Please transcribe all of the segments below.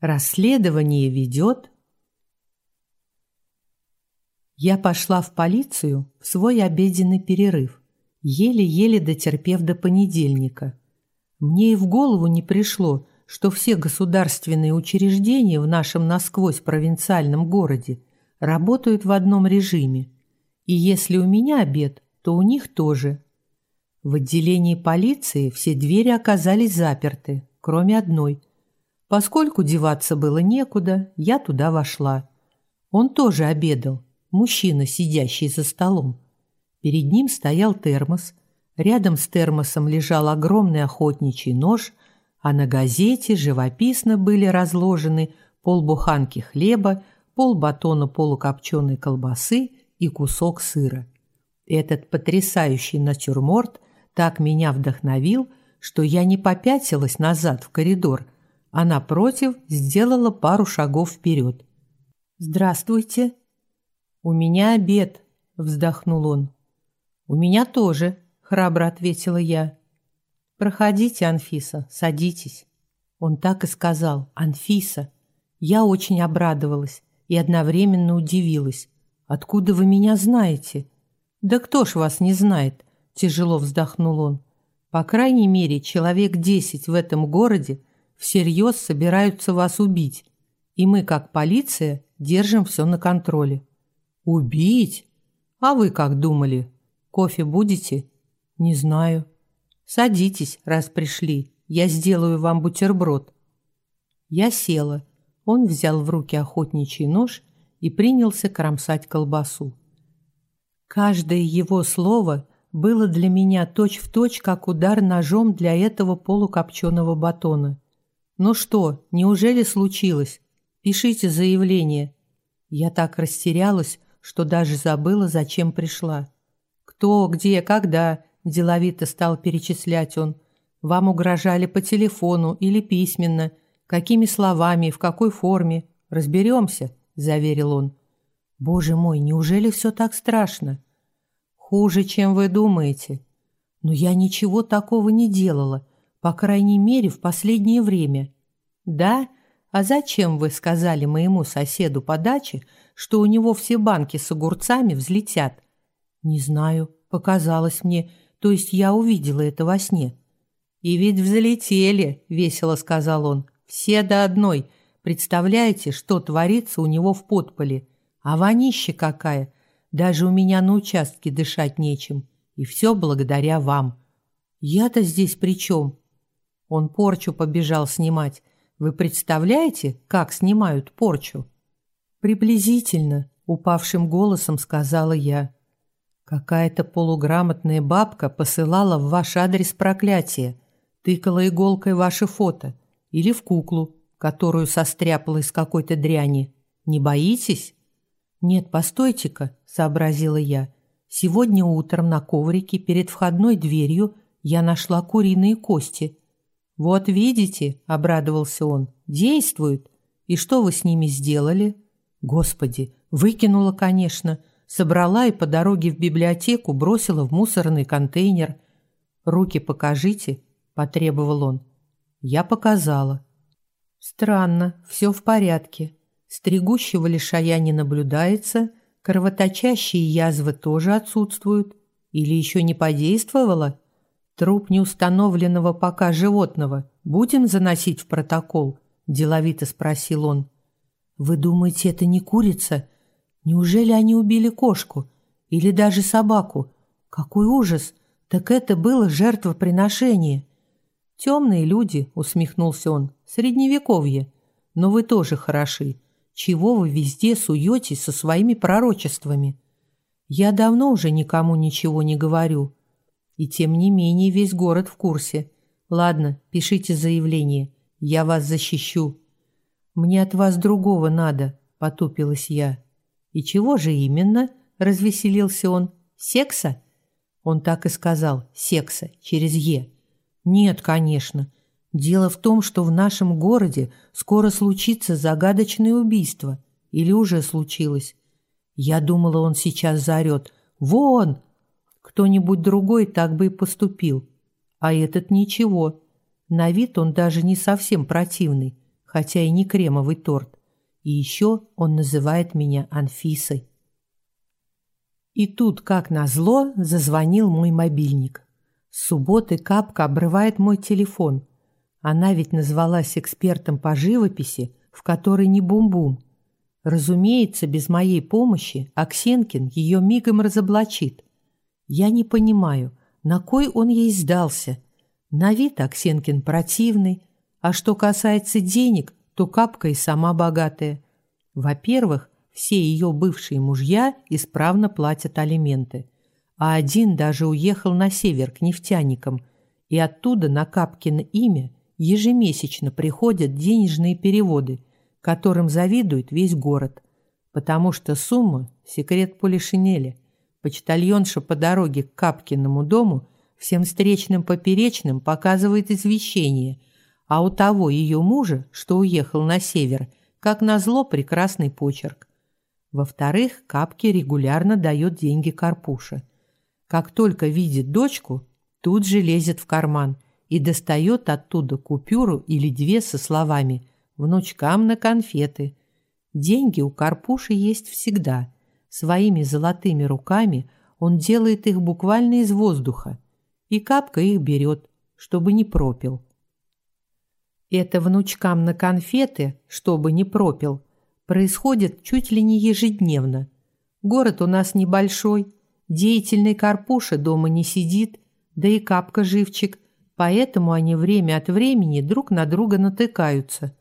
Расследование ведет. Я пошла в полицию в свой обеденный перерыв, еле-еле дотерпев до понедельника. Мне и в голову не пришло, что все государственные учреждения в нашем насквозь провинциальном городе работают в одном режиме. И если у меня обед, то у них тоже. В отделении полиции все двери оказались заперты, кроме одной – Поскольку деваться было некуда, я туда вошла. Он тоже обедал, мужчина, сидящий за столом. Перед ним стоял термос, рядом с термосом лежал огромный охотничий нож, а на газете живописно были разложены полбуханки хлеба, полбатона полукопченой колбасы и кусок сыра. Этот потрясающий натюрморт так меня вдохновил, что я не попятилась назад в коридор – а напротив сделала пару шагов вперед. «Здравствуйте». «У меня обед», — вздохнул он. «У меня тоже», — храбро ответила я. «Проходите, Анфиса, садитесь». Он так и сказал «Анфиса». Я очень обрадовалась и одновременно удивилась. «Откуда вы меня знаете?» «Да кто ж вас не знает?» – тяжело вздохнул он. «По крайней мере, человек десять в этом городе всерьез собираются вас убить, и мы, как полиция, держим все на контроле». «Убить? А вы как думали? Кофе будете?» «Не знаю». «Садитесь, раз пришли. Я сделаю вам бутерброд». Я села. Он взял в руки охотничий нож и принялся кромсать колбасу. Каждое его слово было для меня точь-в-точь, точь, как удар ножом для этого полукопченого батона. «Ну что, неужели случилось? Пишите заявление». Я так растерялась, что даже забыла, зачем пришла. «Кто, где, когда?» – деловито стал перечислять он. «Вам угрожали по телефону или письменно? Какими словами и в какой форме? Разберемся», – заверил он. «Боже мой, неужели все так страшно?» «Хуже, чем вы думаете». «Но я ничего такого не делала. По крайней мере, в последнее время. Да? А зачем вы сказали моему соседу по даче, что у него все банки с огурцами взлетят? Не знаю, показалось мне, то есть я увидела это во сне. И ведь взлетели, весело сказал он. Все до одной. Представляете, что творится у него в подполе? А вонище какая! Даже у меня на участке дышать нечем. И все благодаря вам. Я-то здесь при чем? Он порчу побежал снимать. Вы представляете, как снимают порчу? Приблизительно, упавшим голосом сказала я. Какая-то полуграмотная бабка посылала в ваш адрес проклятие, тыкала иголкой ваше фото или в куклу, которую состряпала из какой-то дряни. Не боитесь? Нет, постойте-ка, сообразила я. Сегодня утром на коврике перед входной дверью я нашла куриные кости – «Вот видите», — обрадовался он, — «действует. И что вы с ними сделали?» «Господи, выкинула, конечно. Собрала и по дороге в библиотеку бросила в мусорный контейнер. Руки покажите», — потребовал он. Я показала. «Странно, все в порядке. Стригущего лишая не наблюдается, кровоточащие язвы тоже отсутствуют. Или еще не подействовало?» Труп неустановленного пока животного будем заносить в протокол? деловито спросил он. Вы думаете, это не курица? Неужели они убили кошку или даже собаку? Какой ужас! Так это было жертвоприношение. Темные люди, усмехнулся он. Средневековье. Но вы тоже хороши. Чего вы везде суетесь со своими пророчествами? Я давно уже никому ничего не говорю. И тем не менее весь город в курсе. Ладно, пишите заявление. Я вас защищу. Мне от вас другого надо, потупилась я. И чего же именно? развеселился он. Секса? Он так и сказал. Секса через е. Нет, конечно. Дело в том, что в нашем городе скоро случится загадочное убийство. Или уже случилось. Я думала, он сейчас заорет. «Вон! Кто-нибудь другой так бы и поступил. А этот ничего. На вид он даже не совсем противный, хотя и не кремовый торт. И еще он называет меня Анфисой. И тут, как назло, зазвонил мой мобильник. С субботы Капка обрывает мой телефон. Она ведь назвалась экспертом по живописи, в которой не бум-бум. Разумеется, без моей помощи Аксенкин ее мигом разоблачит. Я не понимаю, на кой он ей сдался. На вид Аксенкин противный, а что касается денег, то Капка и сама богатая. Во-первых, все ее бывшие мужья исправно платят алименты, а один даже уехал на север к нефтяникам, и оттуда на Капкино имя ежемесячно приходят денежные переводы, которым завидует весь город, потому что сумма – секрет полишинеля. Почтальонша по дороге к Капкиному дому всем встречным поперечным показывает извещение, а у того ее мужа, что уехал на север, как назло прекрасный почерк. Во-вторых, Капки регулярно дает деньги Карпуше. Как только видит дочку, тут же лезет в карман и достает оттуда купюру или две со словами «внучкам на конфеты». Деньги у Карпуши есть всегда. Своими золотыми руками он делает их буквально из воздуха, и Капка их берет, чтобы не пропил. Это внучкам на конфеты, чтобы не пропил – происходит чуть ли не ежедневно. Город у нас небольшой, деятельный Карпуша дома не сидит, да и Капка живчик, поэтому они время от времени друг на друга натыкаются.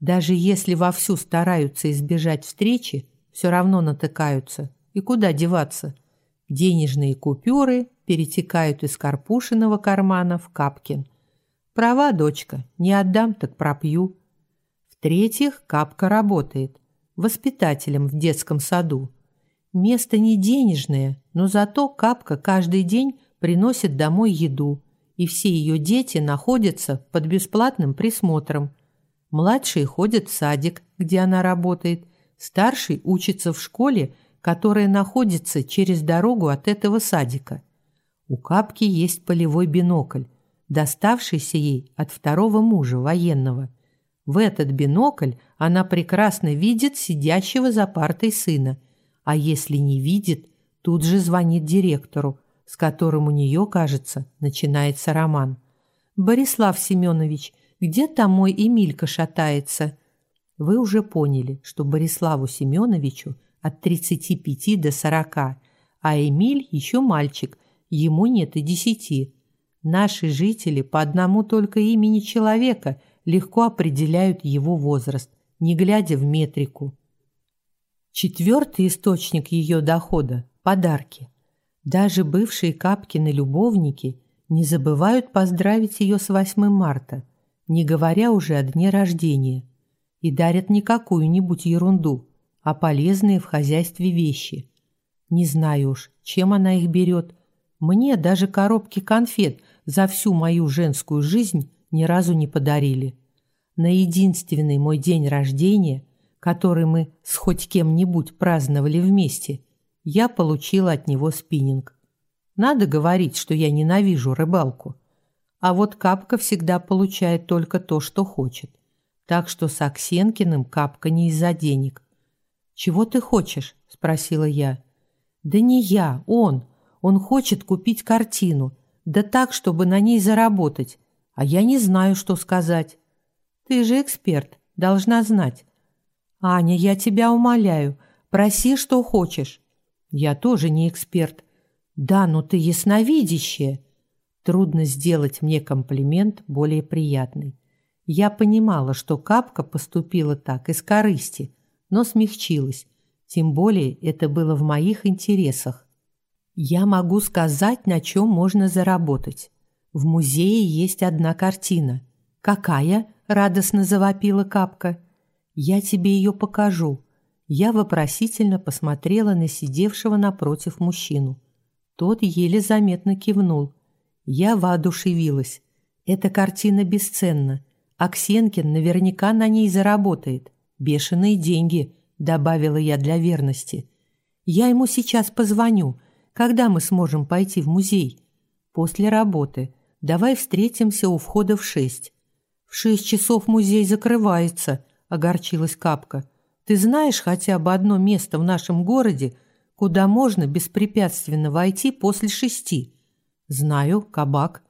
Даже если вовсю стараются избежать встречи, все равно натыкаются. И куда деваться? Денежные купюры перетекают из Карпушиного кармана в Капкин. Права, дочка, не отдам, так пропью. В-третьих, Капка работает воспитателем в детском саду. Место не денежное, но зато Капка каждый день приносит домой еду, и все ее дети находятся под бесплатным присмотром. Младшие ходят в садик, где она работает, старший учится в школе, которая находится через дорогу от этого садика. У Капки есть полевой бинокль, доставшийся ей от второго мужа военного – в этот бинокль она прекрасно видит сидящего за партой сына, а если не видит, тут же звонит директору, с которым у нее, кажется, начинается роман. «Борислав Семенович, где там мой Эмилька шатается?» Вы уже поняли, что Бориславу Семеновичу от 35 до 40, а Эмиль еще мальчик, ему нет и десяти. Наши жители по одному только имени человека – легко определяют его возраст, не глядя в метрику. Четвертый источник ее дохода – подарки. Даже бывшие Капкины любовники не забывают поздравить ее с 8 марта, не говоря уже о дне рождения, и дарят не какую-нибудь ерунду, а полезные в хозяйстве вещи. Не знаю уж, чем она их берет. Мне даже коробки конфет за всю мою женскую жизнь ни разу не подарили. На единственный мой день рождения, который мы с хоть кем-нибудь праздновали вместе, я получила от него спиннинг. Надо говорить, что я ненавижу рыбалку. А вот Капка всегда получает только то, что хочет. Так что с Аксенкиным Капка не из-за денег. «Чего ты хочешь?» – спросила я. «Да не я, он. Он хочет купить картину. Да так, чтобы на ней заработать а я не знаю, что сказать. Ты же эксперт, должна знать. Аня, я тебя умоляю, проси, что хочешь. Я тоже не эксперт. Да, но ты ясновидящая. Трудно сделать мне комплимент более приятный. Я понимала, что Капка поступила так из корысти, но смягчилась. Тем более это было в моих интересах. Я могу сказать, на чем можно заработать. В музее есть одна картина. Какая? радостно завопила Капка. Я тебе ее покажу. Я вопросительно посмотрела на сидевшего напротив мужчину. Тот еле заметно кивнул. Я воодушевилась. Эта картина бесценна. Аксенкин наверняка на ней заработает. Бешеные деньги, добавила я для верности. Я ему сейчас позвоню. Когда мы сможем пойти в музей? После работы. Давай встретимся у входа в шесть. В шесть часов музей закрывается, огорчилась Капка. Ты знаешь хотя бы одно место в нашем городе, куда можно беспрепятственно войти после шести? Знаю, кабак.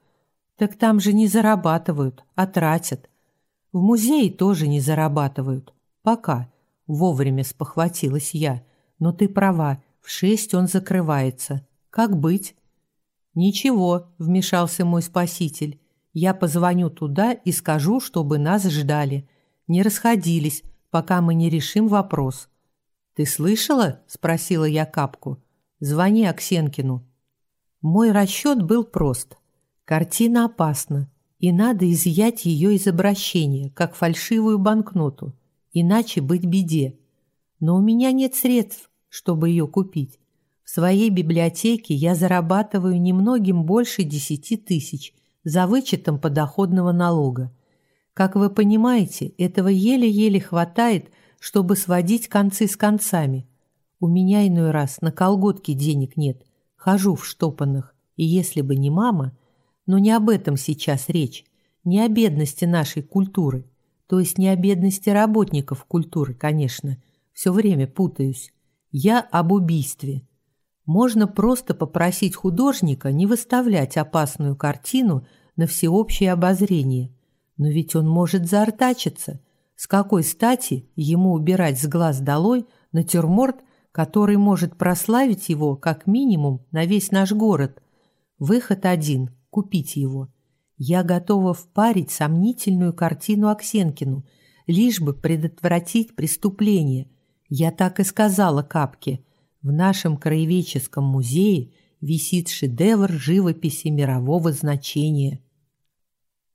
Так там же не зарабатывают, а тратят. В музее тоже не зарабатывают. Пока. Вовремя спохватилась я. Но ты права, в шесть он закрывается. Как быть? Ничего, вмешался мой спаситель. Я позвоню туда и скажу, чтобы нас ждали. Не расходились, пока мы не решим вопрос. Ты слышала? спросила я Капку. Звони Аксенкину. Мой расчет был прост. Картина опасна, и надо изъять ее из обращения, как фальшивую банкноту, иначе быть беде. Но у меня нет средств, чтобы ее купить. В своей библиотеке я зарабатываю немногим больше десяти тысяч за вычетом подоходного налога. Как вы понимаете, этого еле-еле хватает, чтобы сводить концы с концами. У меня иной раз на колготки денег нет, хожу в штопанных, и если бы не мама, но не об этом сейчас речь, не о бедности нашей культуры, то есть не о бедности работников культуры, конечно, все время путаюсь. Я об убийстве. Можно просто попросить художника не выставлять опасную картину на всеобщее обозрение. Но ведь он может заортачиться. С какой стати ему убирать с глаз долой натюрморт, который может прославить его как минимум на весь наш город? Выход один – купить его. Я готова впарить сомнительную картину Аксенкину, лишь бы предотвратить преступление – я так и сказала Капке. В нашем краеведческом музее висит шедевр живописи мирового значения.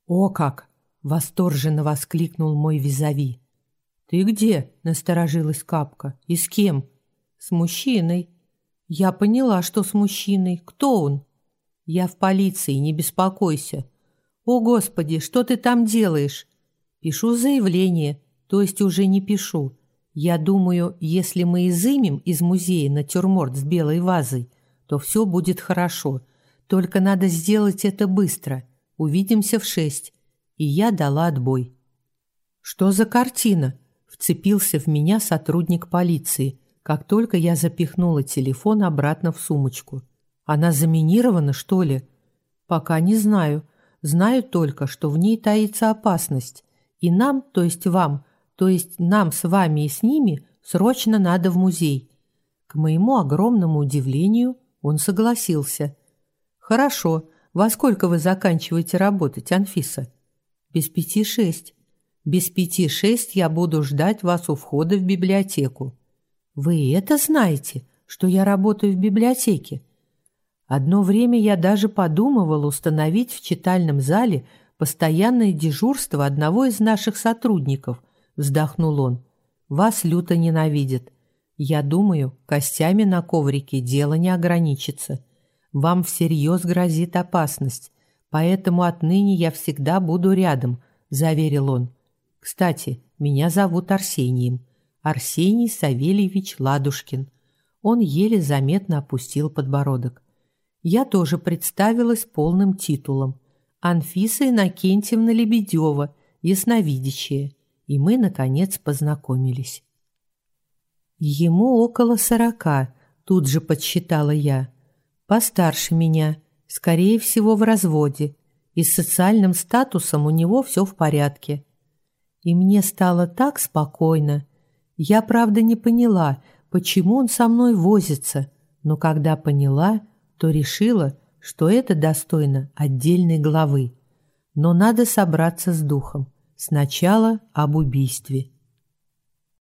«О как!» — восторженно воскликнул мой визави. «Ты где?» — насторожилась Капка. «И с кем?» «С мужчиной». «Я поняла, что с мужчиной. Кто он?» «Я в полиции, не беспокойся». «О, Господи, что ты там делаешь?» «Пишу заявление, то есть уже не пишу. Я думаю, если мы изымем из музея натюрморт с белой вазой, то все будет хорошо. Только надо сделать это быстро. Увидимся в шесть. И я дала отбой. Что за картина? Вцепился в меня сотрудник полиции, как только я запихнула телефон обратно в сумочку. Она заминирована, что ли? Пока не знаю. Знаю только, что в ней таится опасность. И нам, то есть вам, то есть нам с вами и с ними срочно надо в музей. К моему огромному удивлению он согласился. Хорошо. Во сколько вы заканчиваете работать, Анфиса? Без пяти шесть. Без пяти шесть я буду ждать вас у входа в библиотеку. Вы это знаете, что я работаю в библиотеке? Одно время я даже подумывал установить в читальном зале постоянное дежурство одного из наших сотрудников, вздохнул он. Вас люто ненавидят. Я думаю, костями на коврике дело не ограничится. Вам всерьез грозит опасность, поэтому отныне я всегда буду рядом, заверил он. Кстати, меня зовут Арсением. Арсений Савельевич Ладушкин. Он еле заметно опустил подбородок. Я тоже представилась полным титулом. Анфиса Иннокентьевна Лебедева, ясновидящая и мы, наконец, познакомились. Ему около сорока, тут же подсчитала я. Постарше меня, скорее всего, в разводе, и с социальным статусом у него все в порядке. И мне стало так спокойно. Я, правда, не поняла, почему он со мной возится, но когда поняла, то решила, что это достойно отдельной главы. Но надо собраться с духом. Сначала об убийстве.